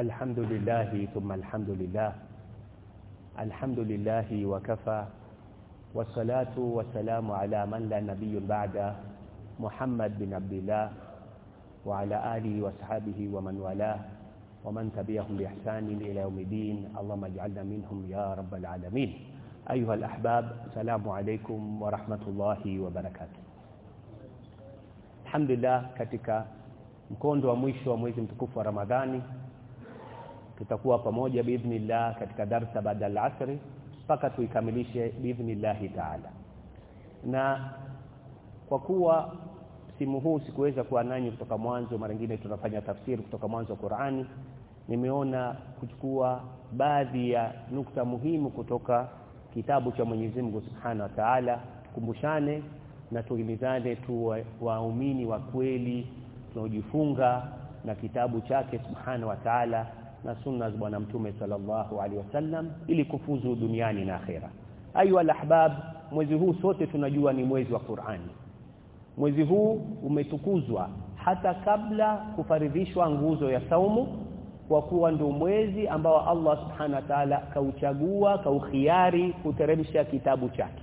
الحمد لله ثم الحمد لله الحمد لله وكفى. والصلاة والسلام على من لا نبي بعد محمد بن عبد الله وعلى آله وصحبه ومن والاه ومن تبعهم بإحسان إلى يوم الدين. اللهم اجعلنا منهم يا رب العالمين. أيها الأحباب السلام عليكم ورحمة الله وبركاته. الحمد لله katika mkondo wa mwisho wa Ramadhani. Tutakuwa pamoja biidhnillah katika darsa baada al-asri mpaka tuikamilishe biidhnillah taala. Na kwa kuwa simu huu sikuweza kuwa nanyi kutoka mwanzo mara nyingine tunafanya tafsiri kutoka mwanzo wa Qur'ani nimeona kuchukua baadhi ya nukta muhimu kutoka kitabu cha Mwenyezi Mungu Subhanahu wa Ta'ala. Tukumbushane na tuhimizane tu waumini wa kweli tunaojifunga na kitabu chake Subhanahu wa Ta'ala na sunna za bwana mtume sallallahu alaihi wasallam ili kufuzu duniani na akhera. Ayu alahbab mwezi huu sote tunajua ni mwezi wa Qur'ani. Mwezi huu umetukuzwa hata kabla kufaridhishwa nguzo ya saumu kwa kuwa ndio mwezi ambao Allah subhanahu wa ta'ala kauchagua kaukhiari kuteremsha kitabu chake.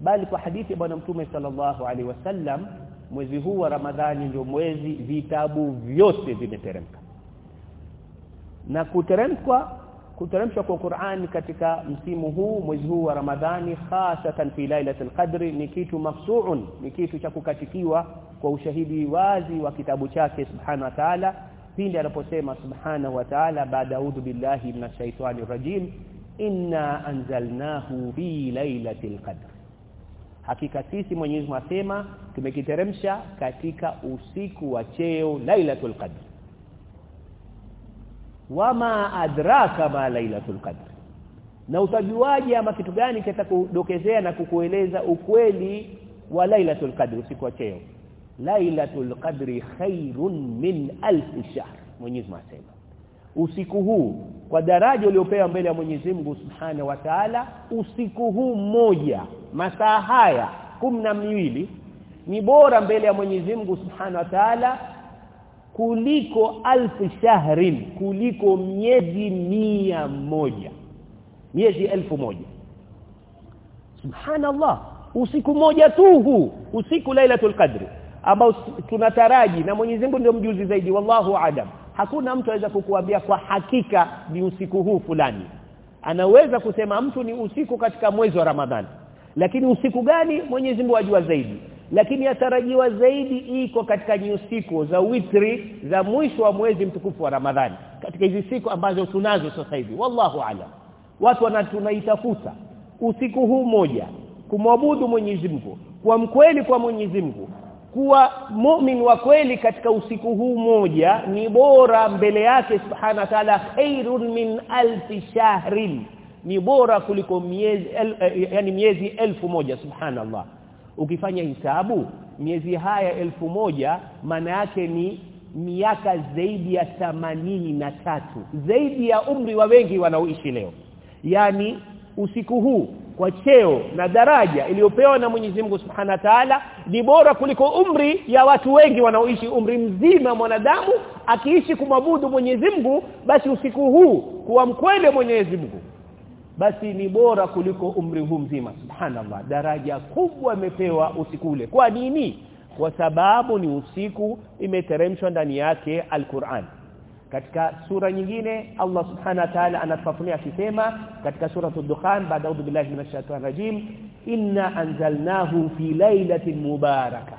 Bali kwa hadithi ya bwana mtume sallallahu alaihi wasallam mwezi huu wa Ramadhani ndio mwezi vitabu vyote vimeteremka na kuteremshwa kuteremshwa kwa Qur'an katika msimu huu mwezi huu wa Ramadhani hasatan fi lailatul qadri ni kitu mafsuun ni kitu cha kukatikiwa kwa ushahidi wazi wa kitabu chake subhanahu wa ta'ala pindi anaposema subhanahu wa ta'ala baada audhu billahi minash shaitani rajim inna anzalnahu fi lailatul qadr hakika sisi Mwenyezi Mungu asema tumekiteremsha katika usiku wa cheo lailatul qadr wama adraka ma lailatul qadr. Na utajuaje ama kitu gani kitakudokezea na kukueleza ukweli wa lailatul qadr usiku wa cheo? Lailatul qadri khairun min alf shahr Mwenyezi asema. Usiku huu kwa daraja uliopewa mbele ya Mwenyezi Mungu Subhanahu wa Ta'ala usiku huu mmoja masaa haya miwili ni bora mbele ya Mwenyezi Mungu Subhanahu wa Ta'ala kuliko alfu shahrin kuliko miezi mia moja. Miezi elfu moja. Subhanallah. Usiku moja tu huu usiku lailatul qadri. Ambao tunataraji na Mwenyezi Mungu ndio mjuzi zaidi wallahu adam hakuna mtu aweza kukuambia kwa hakika ni usiku huu fulani. Anaweza kusema mtu ni usiku katika mwezi wa Ramadhani. Lakini usiku gani? Mwenyezi Mungu ajua zaidi lakini yatarajiwa zaidi iko katika siku za witri za mwisho wa mwezi mtukufu wa Ramadhani. Katika hizi siku ambazo tunazo sasa hivi. Wallahu alam. Watu wanatunaitafuta usiku huu moja kumwabudu Mwenyezi Mungu kwa mkweli kwa Mwenyezi Mungu kuwa mu'min wa kweli katika usiku huu moja ni bora mbele yake subhana ta'ala khairun min alfi shahrin. Ni bora kuliko miezi el, yani miezi elfu moja subhanallah ukifanya hisabu miezi haya elfu moja maana yake ni miaka zaidi ya themanini na tatu. Zaidi ya umri wa wengi wanaoishi leo. Yani usiku huu kwa cheo na daraja iliyopewa na Mwenyezi Mungu Subhanahu wa Ta'ala ni bora kuliko umri ya watu wengi wanaoishi umri mzima mwanadamu akiishi kumwabudu Mwenyezi Mungu basi usiku huu kuwa mkwele Mwenyezi Mungu basi ni bora kuliko umri huu mzima. Subhanallah. Daraja kubwa imepewa usiku ule. Kwa nini? Kwa sababu ni usiku imeteremshwa ndani yake alquran. Katika sura nyingine Allah subhanahu wa ta'ala anatufafunia akisema katika sura ad-dukhan baada audhu billahi minash shaitani rajim inna anzalnahu fi lailatin mubarakah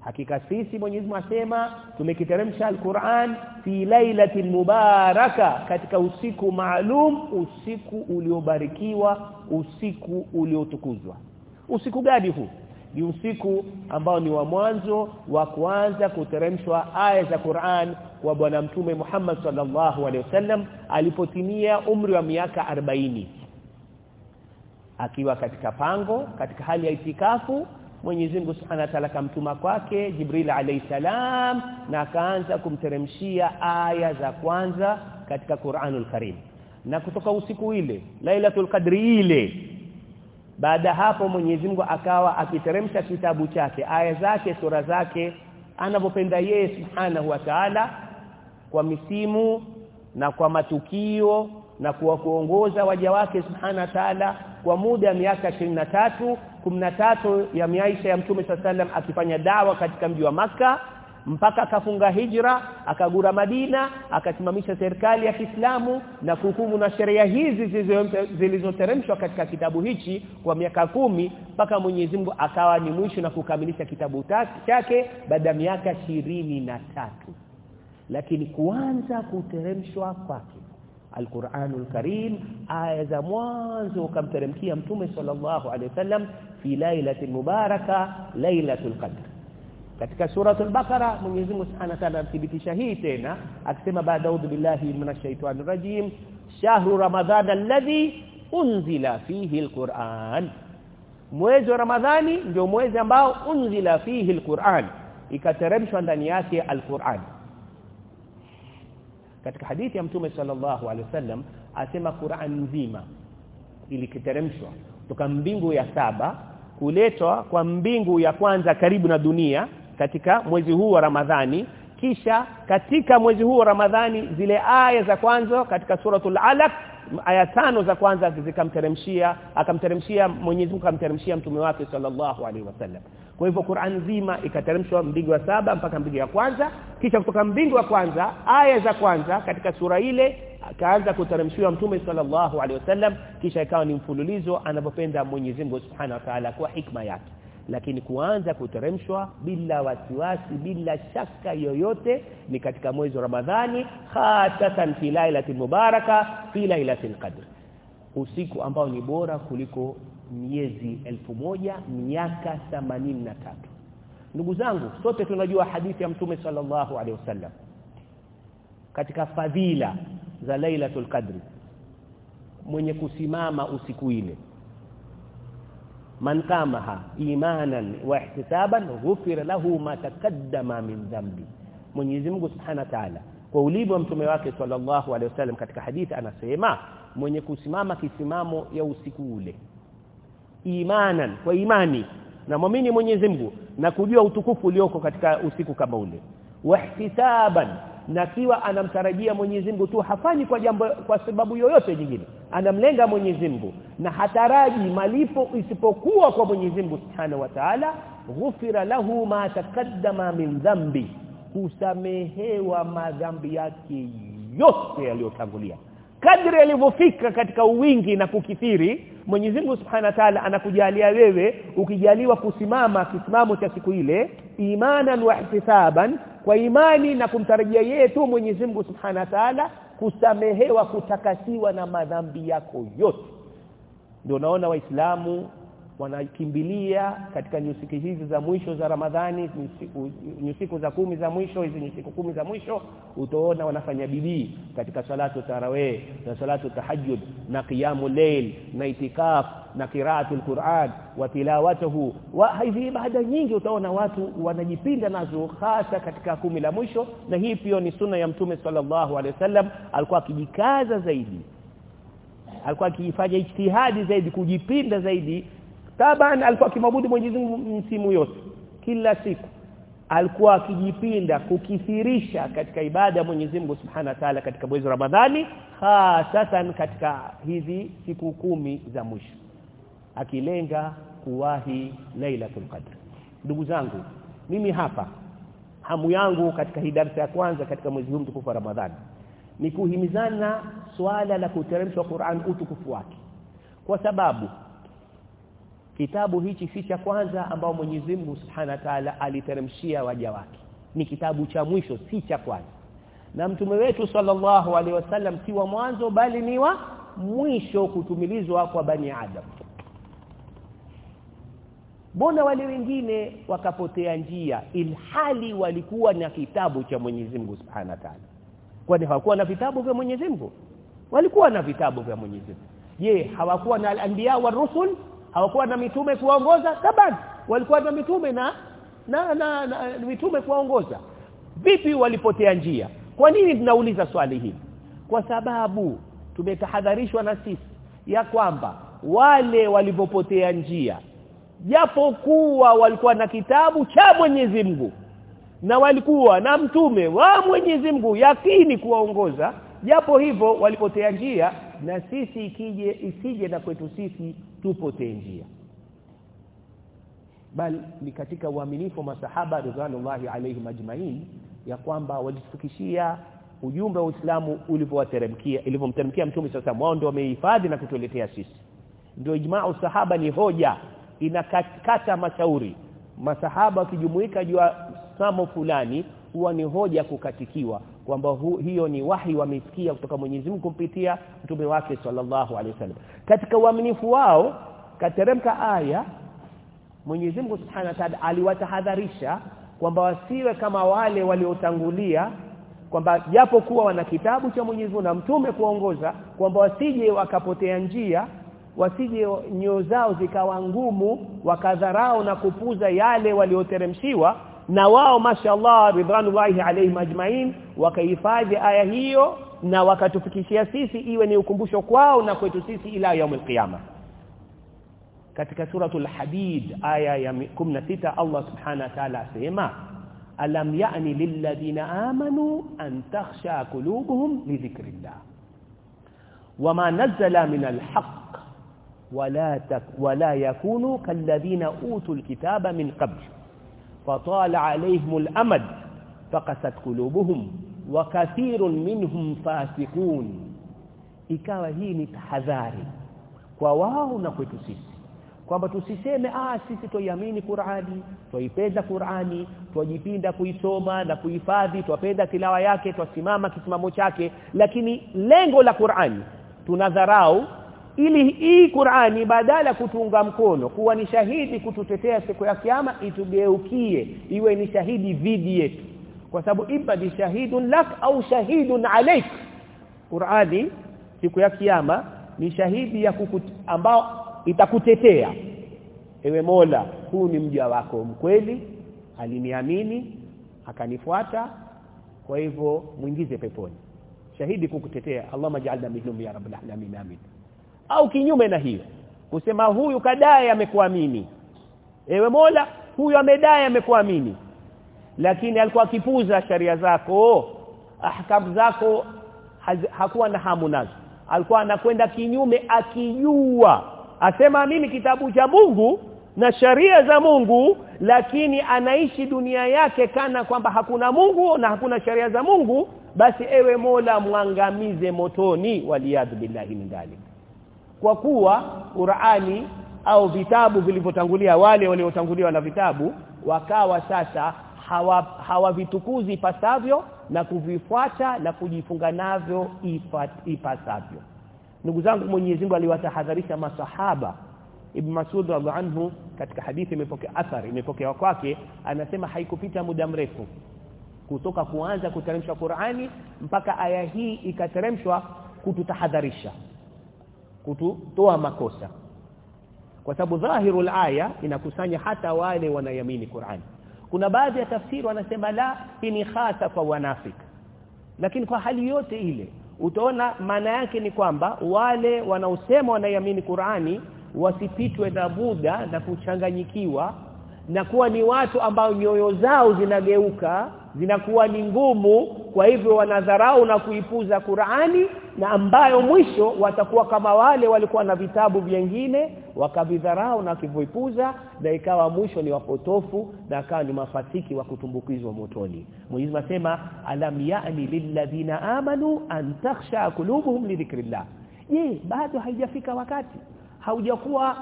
hakika sisi Mwenyezi Mungu asema tumekiteremsha Al-Qur'an fi lailatin mubaraka katika usiku maalum usiku uliobarikiwa usiku uliotukuzwa. Usiku gani huu? Ni usiku ambao ni wa mwanzo wa kuanza kuteremshwa aya za Qur'an kwa bwana mtume Muhammad sallallahu alaihi wasallam alipotimia umri wa miaka 40 akiwa katika pango katika hali ya itikafu Mwenyezi Mungu Subhanahu wa Ta'ala kamtuma kwake Jibril alayhi salam na akaanza kumteremshia aya za kwanza katika Qur'anul Karim. Na kutoka usiku ile Lailatul Qadri ile baada hapo Mwenyezi Mungu akawa akiteremsha kitabu chake aya zake sura zake anavyopenda yeye Subhanahu wa Ta'ala kwa misimu na kwa matukio na kuwa kuongoza waja wake Subhanahu wa taala kwa muda wa miaka tatu 13 ya miaisha ya mtume sallam akifanya dawa katika mji wa maka mpaka akafunga hijra akagura Madina akasimamisha serikali ya Kiislamu na kuhukumu na sheria hizi zilizoteremshwa katika kitabu hichi kwa miaka kumi mpaka Mwenyezi Mungu akawa ni mwisho na kukamilisha kitabu chake baada ya miaka na tatu. Lakini kuanza kuteremshwa kwake القرآن الكريم آية زموانز وكمترم كيام تومي صلى الله عليه وسلم في ليلة مباركة ليلة القدر. كتك سورة البقرة من يزم سبحانه وتعالى في بيت شهيتين أكسما بعد أعوذ بالله من الشيطان الرجيم. شهر رمضان الذي أنزل فيه القرآن. مويز رمضان جو مويز أنزل فيه القرآن. إكترمش عندنا ياسي القرآن. Katika hadithi ya mtume sallallahu alaihi wasallam asema Qur'an nzima ilikiteremshwa kutoka mbingu ya saba kuletwa kwa mbingu ya kwanza karibu na dunia katika mwezi huu wa Ramadhani kisha katika mwezi huu wa Ramadhani zile aya za kwanza katika suratul alaq aya tano za kwanza zikamteremshia akamteremshia Mwenyezi Mungu akamteremshia mtume wake sallallahu alaihi wasallam kwa hivyo Qur'an nzima ikateremshwa mbingu ya saba mpaka mbingu ya kwanza. Kisha kutoka mbingu ya kwanza aya za kwanza katika sura ile akaanza kuteremshiwa mtume sallallahu alaihi wasallam kisha ikawa ni mfululizo anapopenda Mwenyezi Mungu Subhanahu wa Ta'ala kwa hikma yake. Lakini kuanza kuteremshwa bila wasiwasi bila shaka yoyote ni katika mwezi wa Ramadhani hasatan fi lailatul mubaraka fi lailatul qadr usiku ambao ni bora kuliko miezi elfu moja miaka tatu. Ndugu zangu sote tunajua hadithi ya mtume sallallahu alaihi wasallam katika fadhila za lailatul qadri mwenye kusimama usiku ile. Man kamaha imanan wa ihtisaban ghufira lahu ma taqaddama min dhanbi. Mwenyezi Mungu Subhanahu wa Ta'ala kwa ulivyo mtume wake sallallahu alaihi wasallam katika hadithi anasema mwenye kusimama kisimamo ya usiku ule. Imanan kwa imani na muamini Mwenyezi Mungu na kujua utukufu ulioko katika usiku kama ule. Wahtisaban na kiwa anamtarajia Mwenyezi Mungu tu hafanyi kwa jambo kwa sababu yoyote nyingine. Anamlenga Mwenyezi Mungu na hataraji malipo isipokuwa kwa Mwenyezi Mungu Subhanahu wa Ta'ala. Ghufira lahu ma taqaddama min dhambi kusamehewa madhambi yake yote yaliyotangulia kadri alivyofika katika uwingi na kukithiri Mwenyezi Mungu Subhanahu Ta'ala anakujalia wewe ukijaliwa kusimama kisimamo cha siku ile imanan wa ihtisaban kwa imani na kumtarajia yeye tu Mwenyezi Mungu Subhanahu Ta'ala kusamehewa kutakasiwa na madhambi yako yote. Ndio naona waislamu wanakimbilia katika nyusiku hizi za mwisho za Ramadhani nyusiku za kumi za mwisho hizi nyusiku kumi za mwisho utaona wanafanya bidii katika salatu tarawih na salatu tahajjud na qiyamu layl na itikaf na qiraatul Qur'an wa tilawatuhu. Wa hizi ibada nyingi utaona watu wanajipinda nazo hasa katika kumi la mwisho na hii pia ni sunna ya mtume sallallahu alaihi wasallam alikuwa akijikaza zaidi alikuwa akifanya ijtihadi zaidi kujipinda zaidi taban alikuwa akimwabudu Mwenyezi Mungu msimu yote. Kila siku. Alikuwa akijipinda kukithirisha katika ibada ya Mwenyezi Mungu Subhanahu wa Ta'ala katika mwezi wa Ramadhani hasatan katika hizi siku kumi za mwisho. Akilenga kuwahi Lailatul Qadr. Ndugu zangu mimi hapa hamu yangu katika hii darasa ya kwanza katika mwezi huu mtukufu wa Ramadhani ni kuhimizana swala la kuteremshwa Qur'an utukufu wake. Kwa sababu kitabu hichi si cha kwanza ambao Mwenyezi Mungu Subhanahu wa Ta'ala aliteremshia waja wake. Ni kitabu cha mwisho si cha kwanza. Na mtume wetu sallallahu alaihi wasallam si wa mwanzo bali ni wa mwisho kutumilizwa kwa bani adam. Mbona wale wengine wakapotea njia ilhali walikuwa na kitabu cha Mwenyezi Mungu Subhanahu wa Ta'ala? Kwani hawakuwa na vitabu vya Mwenyezi Mungu? Walikuwa na vitabu vya Mwenyezi Mungu. Je hawakuwa na al-anbiya wa rusul hawakuwa na mitume kuwaongoza? Taban. Walikuwa na mitume na na, na, na mitume kuwaongoza. Vipi walipotea njia? Kwa nini tunauliza swali hili? Kwa sababu tumetahadharishwa na sisi ya kwamba wale walipopotea njia japo kuwa walikuwa na kitabu cha Mwenyezi Mungu na walikuwa na mtume wa Mwenyezi Mungu yakini kuwaongoza japo hivyo walipotea njia na sisi ikije isije na kwetu sisi tupotee njia. Bali ni katika uaminifu wa masahaba radhiallahu alaihim majmain ya kwamba walifikishia ujumbe wa Uislamu ulivyowateremkia ilivyomteremkia mtume sasa wao ndio wamehifadhi na kutuletea sisi. Ndio ijma'u usahaba ni hoja inakata mashauri. Masahaba wakijumuika juu ya samo fulani huwa ni hoja kukatikiwa kwamba hiyo ni wahi wamesikia kutoka Mwenyezi Mungu kupitia mtume wake sallallahu alaihi wasallam. Katika uaminifu wao kateremka aya Mwenyezi Mungu Subhanahu wa Ta'ala aliwatahadharisha kwamba wasiwe kama wale waliotangulia kwamba japo kuwa wana kitabu cha Mwenyezi Mungu na mtume kuongoza kwamba wasije wakapotea njia wasije nyoyo zao zikawa ngumu wakadharau na kupuza yale walioteremshiwa na wao mashallah ridwanullahi alaihim ajmain wakahifadhi aya hiyo na wakatufikishia sisi iwe ni ukumbusho kwao na kwetu sisi ila yaumul qiyama katika suratul hadid aya ya 16 Allah subhanahu wa ta'ala asema alam ya'ni lilladhina amanu an takhsha qulubuhum li dhikrillah wama nazzala min alhaq ولا تك ولا يكونوا كالذين اوتوا الكتاب من fatala alaihim al-amad faqasat qulubuhum wa kathirun minhum fasiqun ikawa hii ni tahadhari kwa wao na kwetu sisi. Kwamba tusiseme ah sisi toiamini Qur'ani toipenda Qur'ani twajipinda kuisoma na kuhifadhi twapenda tilawa yake twasimama kisimamo chake. Lakini lengo la Qur'ani tunadharau ili hii Qur'ani badala kutunga mkono kuwa ni shahidi kututetea siku ya kiyama itugeukie iwe ni shahidi dhidi yetu. Kwa sababu iba ni shahidun lak au shahidun alaik. Qur'ani siku ya kiyama ni shahidi ya kukut, ambao itakutetea. Ewe Mola huu ni mja wako mkweli aliniamini akanifuata kwa hivyo muingize peponi. Shahidi kukutetea Allahumma ja'alna minhum ya rabbal alamin amin au kinyume na hiyo. Kusema huyu kadai amekuamini. Ewe Mola huyu amedai amekuamini. Lakini alikuwa akipuza sharia zako ahkam zako haz, hakuwa na hamu nazo. Alikuwa anakwenda kinyume akijua. Asema mimi kitabu cha Mungu na sharia za Mungu lakini anaishi dunia yake kana kwamba hakuna Mungu na hakuna sharia za Mungu basi ewe Mola mwangamize motoni. Waliyadhu billahi min dhalik kwa kuwa Qur'ani au vitabu vilivyotangulia wale waliotanguliwa na vitabu wakawa sasa hawavitukuzi hawa pasavyo na kuvifuata na kujifunga navyo ipasavyo. Ndugu zangu Mwenyezi Mungu aliwatahadharisha masahaba. Ibn Mas'ud radhiallahu anhu katika hadithi imepokea athari imepokewa kwake anasema haikupita muda mrefu kutoka kuanza kuteremshwa Qur'ani mpaka aya hii ikateremshwa kututahadharisha kututoa makosa. Kwa sababu dhahirul aya inakusanya hata wale wanayamini Qur'an. Kuna baadhi ya tafsiri wanasema la hii ni hasa kwa wanafik. Lakini kwa hali yote ile utaona maana yake ni kwamba wale wanaosema wanayamini Qur'ani wasipitwe na buda na kuchanganyikiwa na kuwa ni watu ambao nyoyo zao zinageuka zinakuwa ni ngumu kwa hivyo wanadharau na kuipuza Qur'ani na ambayo mwisho watakuwa kama wale walikuwa na vitabu vingine wakavidharau na kuvipuza na ikawa mwisho ni wapotofu na akawa ni mafatiki wa kutumbukizwa motoni. Mwenyezi anasema alam ya'ni lilladhina amanu an takhsha qulubuhum li dhikrillah. Je bado haijafika wakati? Haujakuwa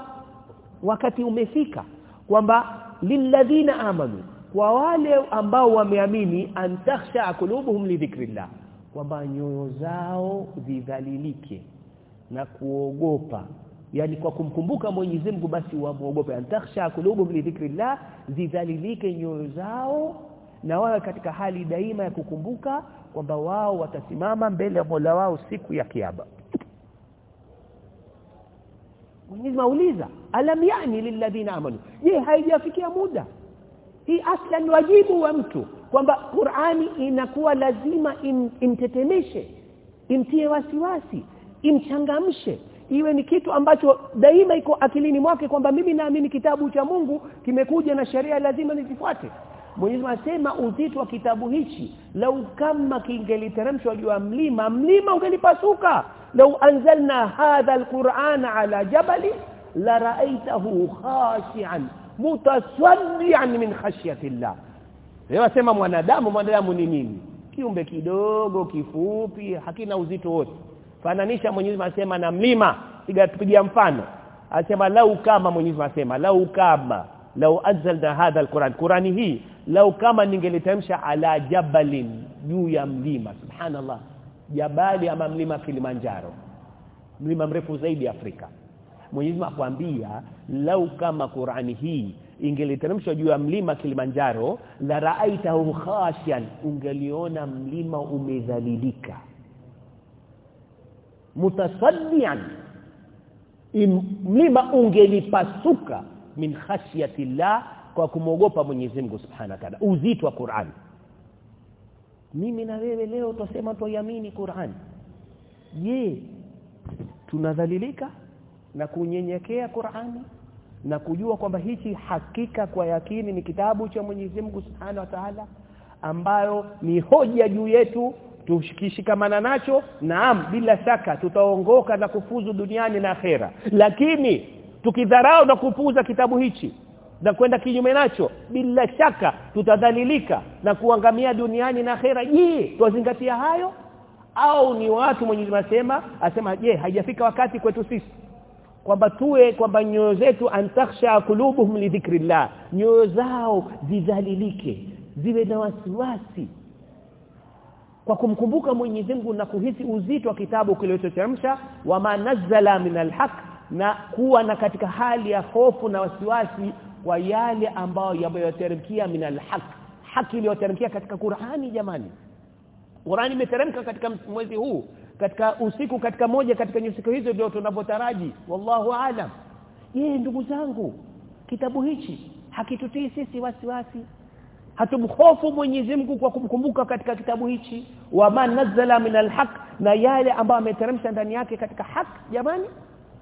wakati umefika kwamba lilladhina amanu kwa wale ambao wameamini antakhsha kulubuhum li dhikrillah kwamba nyoyo zao zidhalilike na kuogopa. Yani kwa kumkumbuka Mwenyezi Mungu basi wamuogope antakhsha kulubuhum li dhikrillah zidhalilike nyoyo zao na wawe katika hali daima ya kukumbuka kwamba wao watasimama mbele ya Mola wao siku ya kiyama Mwenyezi mauliza alam yani lilladhina amanu? Je haijafikia muda? Hii aslan wajibu wa mtu kwamba Qur'ani inakuwa lazima im, imtetemeshe imtie wasiwasi imchangamshe. Iwe ni kitu ambacho daima iko akilini mwake kwamba mimi naamini kitabu cha Mungu kimekuja na sheria lazima nizifuate Mwenyezi Mungu asema uzito wa kitabu hichi lau kama kingeliteremshwa juu ya mlima mlima ungelipasuka. Lau anzalna hadha alqur'ana ala jabali la ra'aytahu khashi'an mutasaddian min khashyati llah leo sema mwanadamu mwanadamu ni nini? Kiumbe kidogo kifupi hakina uzito wote. Fananisha Mwenyezi Mungu asema na mlima. Tupigia mfano. Asema lau kama Mwenyezi Mungu asema lau kama lau anzalna hadha alquran. Qurani hii lau kama ningelitamsha ala jabalin juu ya mlima subhanallah. Jabali ama mlima Kilimanjaro. Mlima mrefu zaidi Afrika. Mwenyezi akwambia lau kama Qur'ani hii ingeliteremshwa juu ya mlima Kilimanjaro la ra'aitahu khashian ungeliona mlima umedhalilika. Mutasaddian mlima ungelipasuka min khashyati llah kwa kumwogopa Mwenyezi Mungu Subhanahu wa Ta'ala. Uzito wa Qur'an. Mimi na wewe leo tusema tuamini Qur'an. Je tunadhalilika na kunyenyekea Qur'ani na kujua kwamba hichi hakika kwa yakini ni kitabu cha Mwenyezi Mungu Subhanahu wa Ta'ala ambayo ni hoja juu yetu tukishikamana nacho? Naam bila shaka tutaongoka na kufuzu duniani na akhera. Lakini tukidharau na kupuuza kitabu hichi na kwenda kinyume nacho bila shaka tutadhalilika na kuangamia duniani na akhera. Je tuzingatia hayo? Au ni watu Mwenyezi asema asema je haijafika wakati kwetu sisi kwamba tuwe kwamba nyoyo zetu antakhsha kulubuhum li dhikrillah nyoyo zao zidhalilike ziwe na wasiwasi kwa kumkumbuka Mwenyezi Mungu na kuhisi uzito wa kitabu kilichoteremsha wa manazala min alhaq na kuwa na katika hali ya hofu na wasiwasi kwa yale ambayo yameyoteremkia min alhaq. Haki iliyoteremkia katika Qur'ani jamani. Qur'ani imeteremka katika mwezi huu katika usiku katika moja katika nyusiku hizo ndio tunapotaraji wallahu alam. Yeye ndugu zangu kitabu hichi hakitutii sisi wasiwasi. Hatumhofu Mwenyezi Mungu kwa kumkumbuka katika kitabu hichi. Wa man nazzala min alhaq na yale ambayo ameteremsha ndani yake katika haki jamani.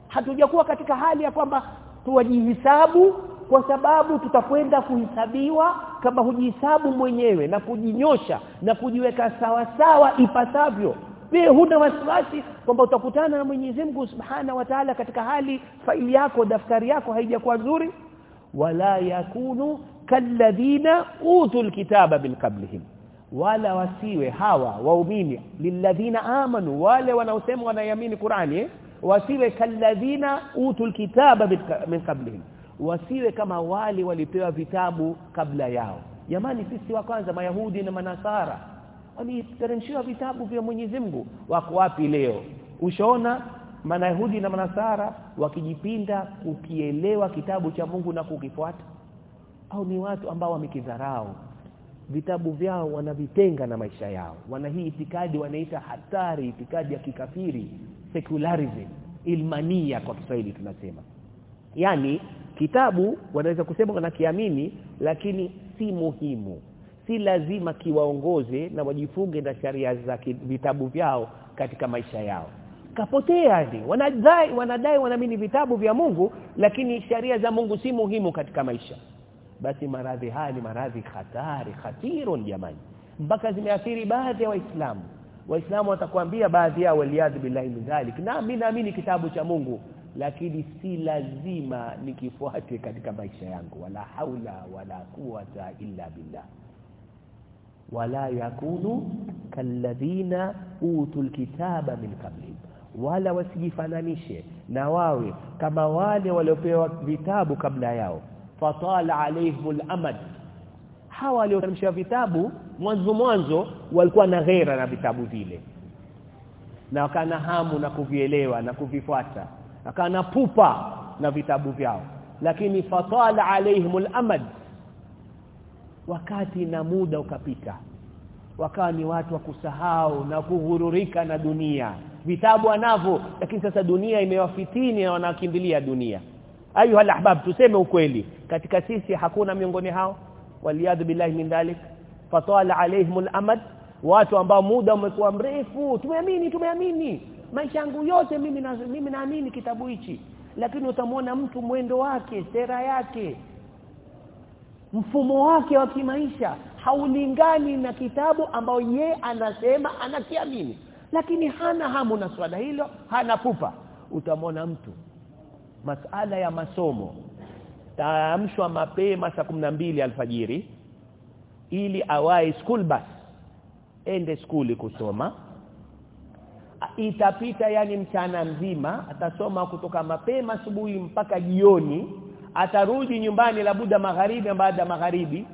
Hatujakuwa katika hali ya kwamba tuwajihisabu kwa sababu tutakwenda kuhesabiwa kama hujihesabu mwenyewe na kujinyosha na kujiweka sawa sawa ipasavyo. Pia huna wasiwasi kwamba utakutana na Mwenyezi Mungu Subhana wa Ta'ala katika hali faili yako daftari yako haijakuwa nzuri. Wala yakunu kalladhina utul kitaba bilqablihim wala wasiwe hawa waumini lilladhina amanu wale wanaosema wanaamini Qur'ani eh? wasiwe kalladhina utul kitaba min qablihim wasiwe kama wale walipewa vitabu kabla yao. Jamani sisi wa kwanza mayahudi na manasara waliteremshiwa vitabu vya Mwenyezi Mungu. Wako wapi leo? Ushaona manayahudi na manasara wakijipinda kukielewa kitabu cha Mungu na kukifuata? Au ni watu ambao wamekidharau? Vitabu vyao wanavitenga na maisha yao. Wana hii itikadi wanaita hatari itikadi ya kikafiri secularism ilmania kwa Kiswahili tunasema. Yani kitabu wanaweza kusema wanakiamini lakini si muhimu. Si lazima kiwaongoze na wajifunge na sharia za vitabu vyao katika maisha yao. Kapotea ndi wanadai wanadai wanaamini vitabu vya Mungu lakini sharia za Mungu si muhimu katika maisha. Basi maradhi haya ni maradhi hatari khatirun jamani. Mpaka zimeathiri baadhi ya waislamu. Waislamu watakwambia baadhi yao waliadhi billahi min dhalik. Na mimi naamini kitabu cha Mungu lakini si lazima nikifuate katika maisha yangu. Wala haula wala quwata illa billah. Wala yakunu kalladhina utul kitaba min qablihim. Wala wasijifananishe na wawe kama wale waliopewa vitabu kabla yao. Fatala alaihimul amad. Hawa waliotamsha vitabu mwanzo mwanzo walikuwa na ghera na vitabu vile. Na wakana hamu na kuvielewa na kuvifuata akana pupa na vitabu vyao. Lakini fatala alaihimul amad. Wakati na muda ukapita. Wakawa ni watu wa kusahau na kughururika na dunia. Vitabu anavyo lakini sasa dunia imewafitini na wanakimbilia dunia. Ayu alahbab tuseme ukweli. Katika sisi hakuna miongoni hao. Waliadhu billahi min dhalik. Fatala alaihimul amad. Watu ambao muda umekuwa mrefu. Tumeamini tumeamini maisha yangu yote mimi na mimi naamini kitabu hichi. Lakini utamwona mtu mwendo wake sera yake mfumo wake wa kimaisha haulingani na kitabu ambao ye anasema anakiamini. Lakini hana hamu na swala hilo hana pupa. Utamwona mtu. Masala ya masomo. Taamshwa mapema saa mbili alfajiri ili awae school bus ende skuli kusoma itapita yani mchana mzima atasoma kutoka mapema asubuhi mpaka jioni atarudi nyumbani labuda magharibi baada magharibi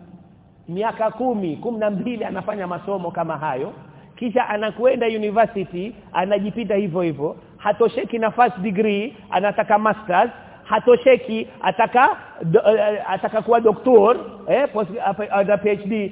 miaka kumi kumi na mbili anafanya masomo kama hayo kisha anakwenda university anajipita hivyo hivyo hatosheki na first degree anataka masters hatosheki ataka do, uh, ataka kuwa doktor eh post uh, PhD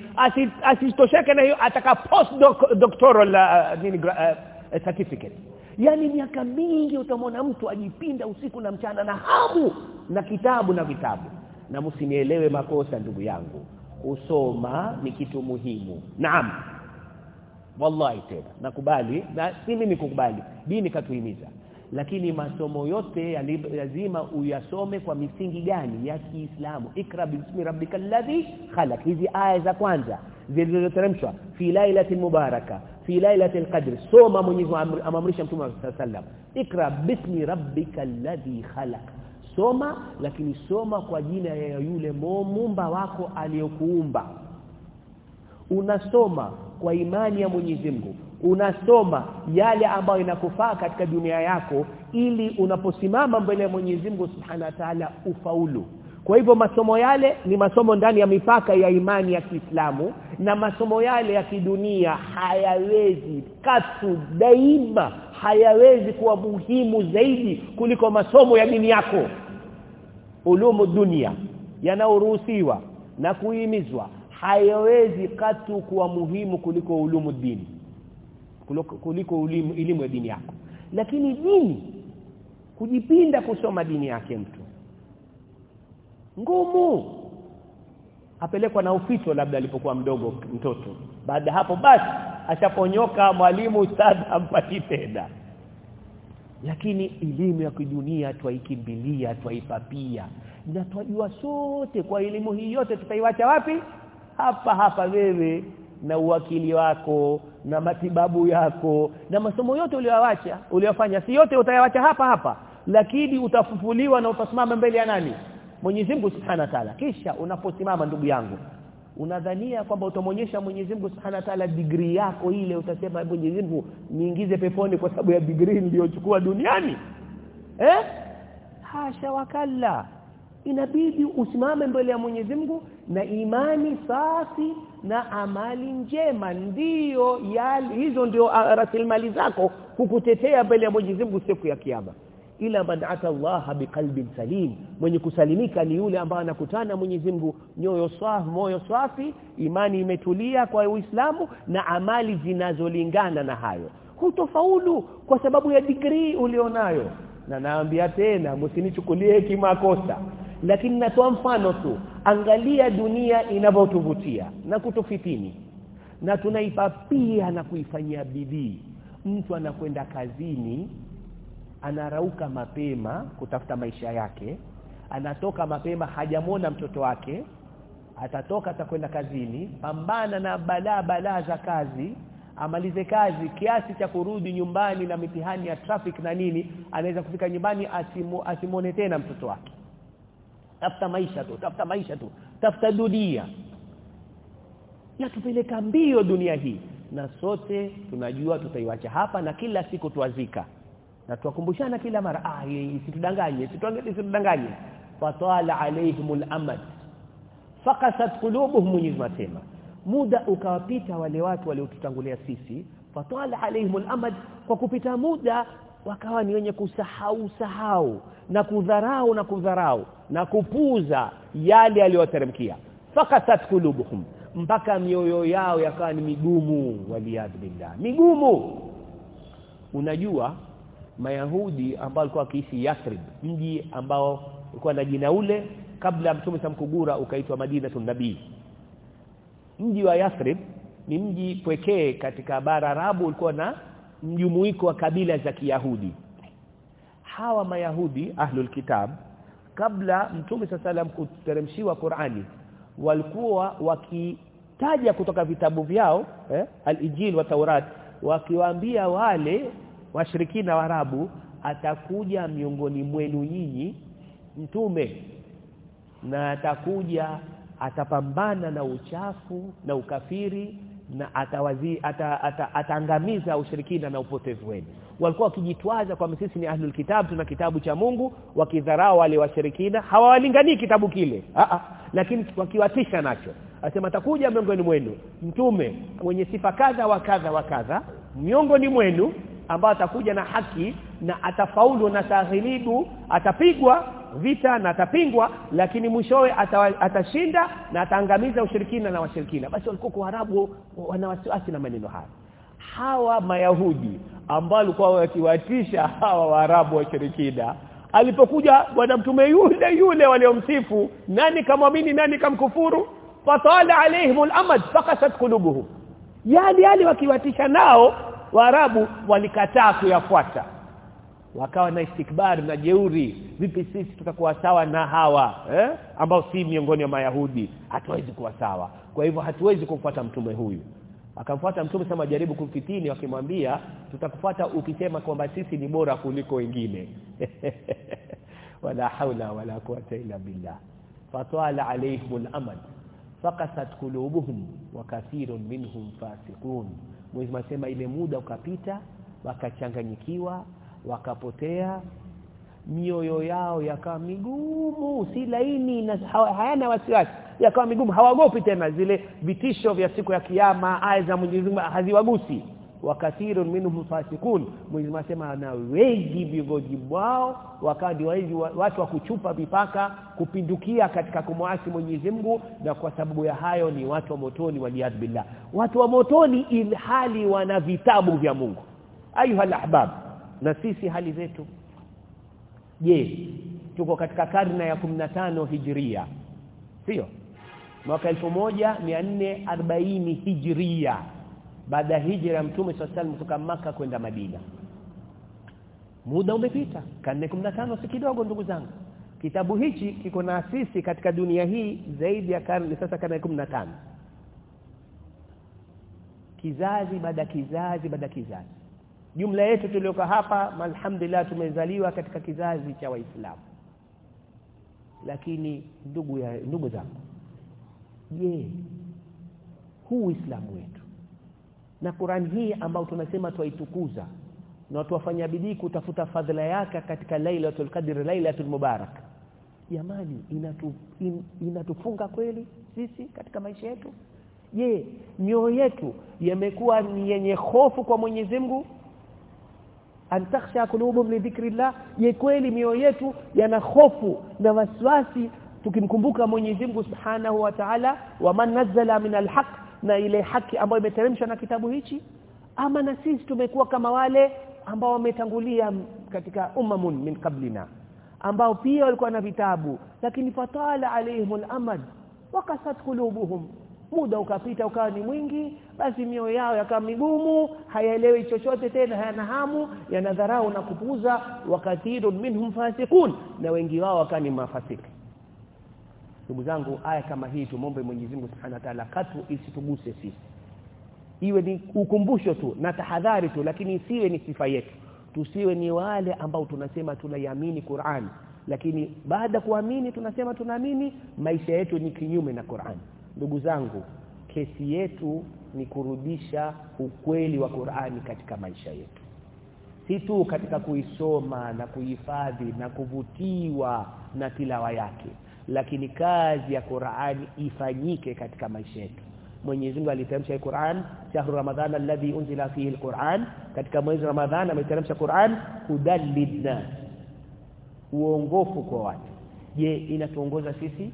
asitosheke na hiyo ataka post doc, doctoral uh, nini uh, certificate. Yani miaka mingi utamwona mtu ajipinda usiku na mchana na hamu na kitabu na vitabu. Na msinielewe makosa ndugu yangu. Kusoma ni kitu muhimu. Naam. Wallahi tena. Nakubali. Na si mimi kukubali. Dini katuhimiza. Lakini masomo yote lazima uyasome kwa misingi gani? Ya Kiislamu. Ikra bismi rabbikal ladhi khalaq. Hizi aya za kwanza zilizoteremshwa. Fi lailatin mubaraka fi lailatul qadr soma Mwenyezi amamrisha mtume sallam. Ikra bismi rabbika ladhi khalaq. Soma lakini soma kwa jina ya yule muumba wako aliyokuumba unasoma kwa imani ya Mwenyezi Mungu. Unasoma yale ambayo inakufaa katika dunia yako ili unaposimama mbele ya Mwenyezi Mungu Subhanahu wa Ta'ala ufaulu kwa hivyo masomo yale ni masomo ndani ya mipaka ya imani ya Kiislamu na masomo yale ya kidunia hayawezi katu daima hayawezi kuwa muhimu zaidi kuliko masomo ya dini yako. Ulumu dunia yanaoruhusiwa na kuhimizwa hayawezi katu kuwa muhimu kuliko ulumu dini kuliko, elimu ya dini yako. Lakini dini kujipinda kusoma dini yake mtu ngumu. Apelekwa na ufito labda alipokuwa mdogo mtoto. Baada hapo basi achaponyoka mwalimu ustadhi ampati tena. Lakini elimu ya kidunia twaikimbilia twaipapia. Na twajua sote kwa elimu hii yote tutaiwacha wapi? Hapa hapa wewe na uwakili wako na matibabu yako na masomo yote uliyowacha uliyofanya si yote utayawacha hapa hapa. Lakini utafufuliwa na utasimama mbele ya nani Mwenyezi Mungu Subhanahu wa Ta'ala. Kisha unaposimama ndugu yangu unadhania kwamba utamwonyesha Mwenyezi Mungu Subhanahu wa Ta'ala degree yako ile utasema Mwenyezi Mungu niingize peponi kwa sababu ya degree niliyochukua duniani. Eh? Hasha wakalla inabidi usimame mbele ya Mwenyezi Mungu na imani safi na amali njema. Ndiyo yali hizo ndio rasilimali zako kukutetea mbele ya Mwenyezi Mungu siku ya kiyama ila man ata Allah biqalbin salim. Mwenye kusalimika ni yule ambaye anakutana Mwenyezi Mungu. Nyoyo safi moyo safi imani imetulia kwa Uislamu na amali zinazolingana na hayo. Hutofaulu kwa sababu ya degree ulionayo. Na naambia tena msinichukulie kimakosa. Lakini natoa mfano tu. Angalia dunia inavyotuvutia na kutufitini. Na tunaipapia na kuifanyia bidii. Mtu anakwenda kazini anarauka mapema kutafuta maisha yake anatoka mapema hajamwona mtoto wake atatoka atakwenda kazini pambana na balaa balaa za kazi amalize kazi kiasi cha kurudi nyumbani na mitihani ya traffic na nini anaweza kufika nyumbani asimu, asimone tena mtoto wake. Tafuta maisha tu tafuta maisha tu tafuta dunia. Yatupeleka mbio dunia hii na sote tunajua tutaiwacha hapa na kila siku tuazika na tuwakumbushana kila mara ah situdanganye situdanganye fatala alaihimul amad. Fakasat qulubuhum Mwenyezi muda ukawapita wale watu waliotutangulia sisi fatala alaihimul amad. Kwa kupita muda wakawa ni wenye kusahau sahau na kudharau na kudharau na kupuza yale aliyoteremkia fakasat qulubuhum. Mpaka mioyo yao yakawa ni migumu waliadhibillah migumu. Unajua mayahudi ambao walikuwa wakiishi Yathrib mji ambao ulikuwa na jina ule kabla mtume samkugura ukaitwa Madinatun Nabii mji wa Yathrib ni mji pekee katika bara Arabu ulikuwa na mjumuiko wa kabila za Kiyahudi. Hawa mayahudi ahlul kitab kabla mtume sallam kuteremshiwa Qur'ani walikuwa wakitaja kutoka vitabu vyao eh, al-Injil wa Taurat wakiwaambia wale washirikina warabu atakuja miongoni mwenu nyinyi mtume na atakuja atapambana na uchafu na ukafiri na atawazi ata, ata, ataangamiza ushirikina na upotevu wenu. Walikuwa wakijitwaza kwamba sisi ni ahlul kitab tuna kitabu cha Mungu wakidharau wale washirikina hawawalinganii kitabu kile. A a lakini wakiwatisha nacho. Asema atakuja miongoni mwenu mtume mwenye sifa kadha wa kadha wa kadha miongoni mwenu ambao atakuja na haki na atafaulu na taghilibu atapigwa vita na atapingwa lakini mwishowe atashinda na ataangamiza ushirikina na washirikina. Basi walikuwa Waarabu wana wasiwasi na maneno haya hawa mayahudi ambao walikuwa wakiwatisha hawa waarabu washirikina alipokuja bwana mtume yule yule waliomsifu nani kamwamini nani kamkufuru? Fatala alaihim al-amad faqasat qulubuhum. Yali yali wakiwatisha nao waarabu walikataa kuyafuata. Wakawa na istikbari na jeuri. Vipi sisi tutakuwa sawa na hawa eh? ambao si miongoni mwa mayahudi. Hatuwezi kuwa sawa. Kwa hivyo hatuwezi kumfuata mtume huyu. Akamfuata mtume sema jaribu kumfitini wakimwambia tutakufuata ukisema kwamba sisi ni bora kuliko wengine. Wala haula wala quwata illa billah. Fatala al-amad faqasat qulubuhum wa kathirun minhum fasiqun mwezi sema ile muda ukapita wakachanganyikiwa wakapotea mioyo yao yakawa migumu si laini na hayana wasiwasi yakawa migumu hawagopi tena zile vitisho vya siku ya kiyama aya za Mwenyezi Mungu haziwagusi wakathirun minhum fasikun Mwenyezi masema na wengi viongozi wao wakadi wengi watu wa kuchupa mipaka kupindukia katika kumwasi Mwenyezi Mungu na kwa sababu ya hayo ni watu wa motoni waliyad billah. Watu wa motoni ilhali wana vitabu vya Mungu. Ayuha ahbab na sisi hali zetu. Je tuko katika karne ya 15 hijria sio. Mwaka 1440 hijria baada ya hijra ya mtume sallallahu kutoka maka kwenda Madina. Muda umepita karne 15 si kidogo ndugu zangu. Kitabu hichi kiko na asisi katika dunia hii zaidi ya karne sasa karne 15 kizazi baada kizazi baada kizazi. Jumla yetu tulioka hapa alhamdulillah tumezaliwa katika kizazi cha waislamu. Lakini ndugu ya ndugu zangu je huu uislamu wetu na Qur'an hii ambao tunasema tuaitukuza na tuwafanya bidii kutafuta fadhila yake katika Lailatul Qadr Lailatul Mubarak. Jamani inatu, in, inatufunga kweli sisi katika maisha yetu? Je mioyo yetu yamekuwa ni yenye hofu kwa Mwenyezi Mungu? Antakhsha kulubum li dhikrillah. Je kweli mioyo yetu yana hofu na wasiwasi tukimkumbuka Mwenyezi Mungu Subhanahu wa Ta'ala? Wa man nazzala min alhaq na ile haki ambayo imeteremshwa na kitabu hichi? Ama na sisi tumekuwa kama wale ambao wametangulia katika ummamun min qablina ambao pia walikuwa na vitabu lakini fatala alaihimul amad wakasat kulubuhum muda ukapita ukawa ni mwingi basi mioyo yao yakawa migumu hayaelewi chochote tena hayana hamu yanadharau na kupuuza. Wakathirun minhum fasiqun na wengi wao wakawa ni mafasiki ndugu zangu aya kama hii tumombe Mwenyezi Mungu Subhanahu wa Ta'ala katu isituguse sisi. Iwe ni ukumbusho tu na tahadhari tu lakini isiwe ni sifa yetu. Tusiwe ni wale ambao tunasema tunaiamini Qur'an lakini baada kuamini tunasema tunaamini maisha yetu ni kinyume na Qur'an. Ndugu zangu kesi yetu ni kurudisha ukweli wa Qur'ani katika maisha yetu. Si tu katika kuisoma na kuhifadhi na kuvutiwa na tilawa yake lakini kazi ya Qur'an ifanyike katika maisha yetu. Mwenyezi Mungu alitamsha Qur'an shahru ramadhana alladhi unzila fihi alquran. Katika mwezi ramadhana ameteremsha Qur'an hudan uongofu kwa watu. Je inatuongoza sisi?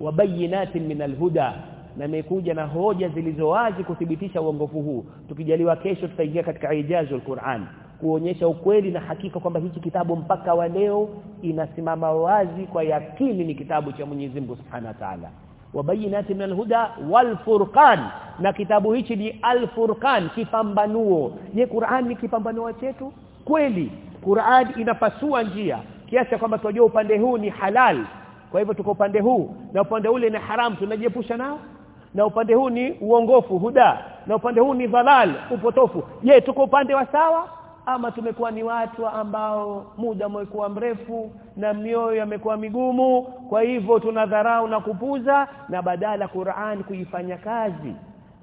Wabayinatin min alhuda. Na imekuja na hoja zilizowazi kuthibitisha uongofu huu. Tukijaliwa kesho tutaingia katika ijazul Qur'an kuonyesha ukweli na hakika kwamba hichi kitabu mpaka wa leo inasimama wazi kwa yakini ni kitabu cha Mwenyezi Mungu Subhanahu wa Ta'ala. Wabayinati min alhuda walfurqan na kitabu hichi ni alfurqan kipambanuo. Je Qur'an ni kipambanuo chetu? Kweli Qur'an inapasua njia. Kiasi kwamba tunajua upande huu ni halal. Kwa hivyo tuko upande huu. Na upande ule ni haram tunajiepusha nao. Na upande huu ni uongofu huda. Na upande huu ni dhalal upotofu. Je tuko upande wa sawa ama tumekuwa ni watu ambao muda umekuwa mrefu na mioyo yamekuwa migumu kwa hivyo tunadharau na kupuza na badala Qur'an kuifanya kazi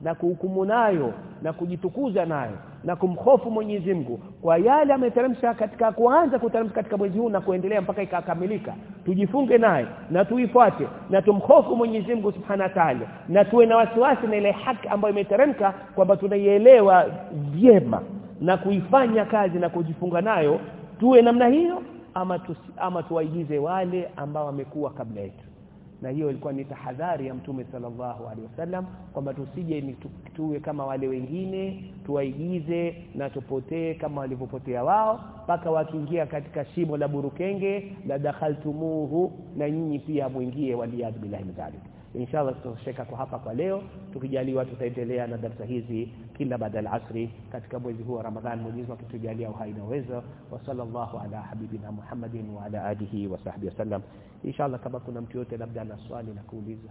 na kuhukumu nayo na kujitukuza nayo na kumhofu Mwenyezi Mungu kwa yale ameteremsha katika kuanza kuteremsha katika mwezi huu na kuendelea mpaka ikakamilika tujifunge naye na tuifuate na tumhofu Mwenyezi Mungu Subhanahu wa Ta'ala na tuwe na wasiwasi na ile haki ambayo imeteremka kwamba tunaielewa vyema na kuifanya kazi na kujifunga nayo tuwe namna hiyo ama tusi, ama tuwaigize wale ambao wamekuwa kabla yetu. Na hiyo ilikuwa ni tahadhari ya mtume sallallahu alaihi wasallam kwamba tusije ni tu, tuwe kama wale wengine tuwaigize na tupotee kama walivyopotea wao mpaka wakiingia katika shimo la burukenge la dakhaltumuhu na nyinyi pia mwingie waliyad billahi dhalik inshallah tutosheka kwa hapa kwa leo. Tukijaliwa tutaendelea na darasa hizi kila baada ya asri katika mwezi huu wa Ramadhan Mwenyezi Mungu akitujalia uhai na uwezo. Wa sallallahu ala habibina Muhammadin wa ala alihi wa sahbihi wasallam inshallah kama kuna mtu yote labda ana swali na kuuliza